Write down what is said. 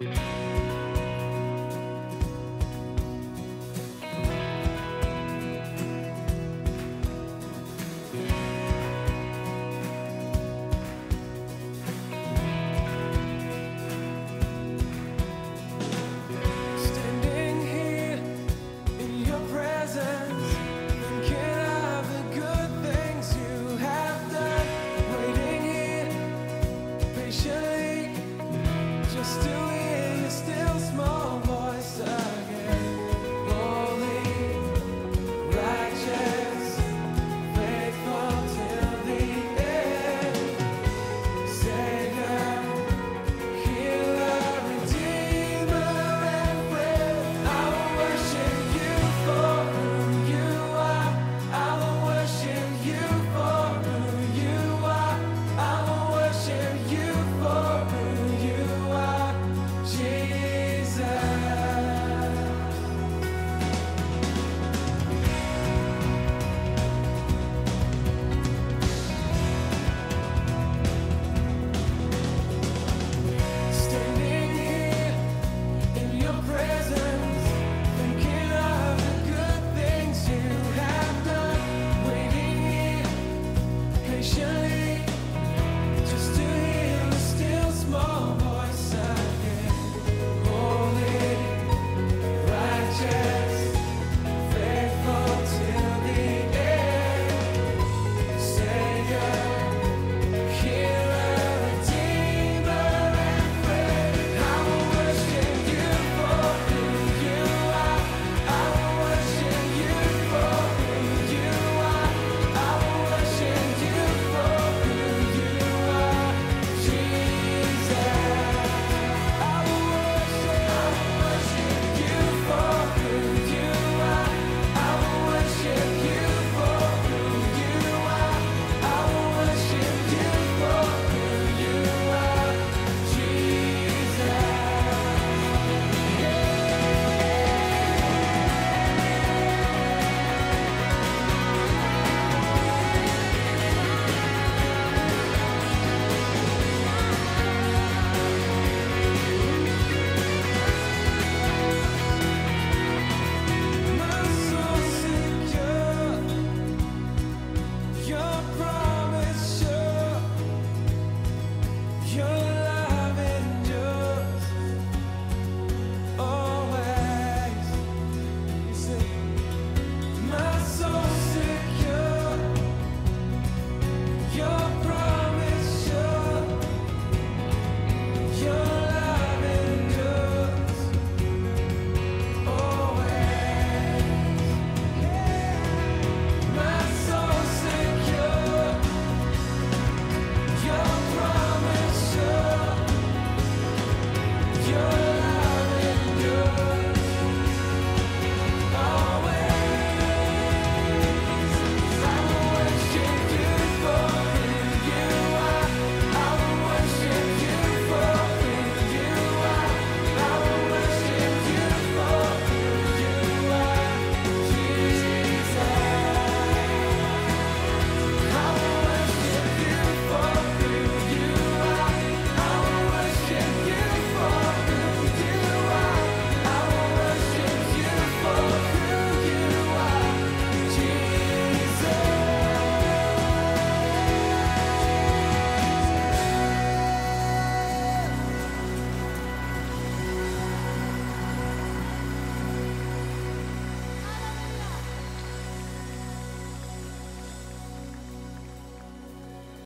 you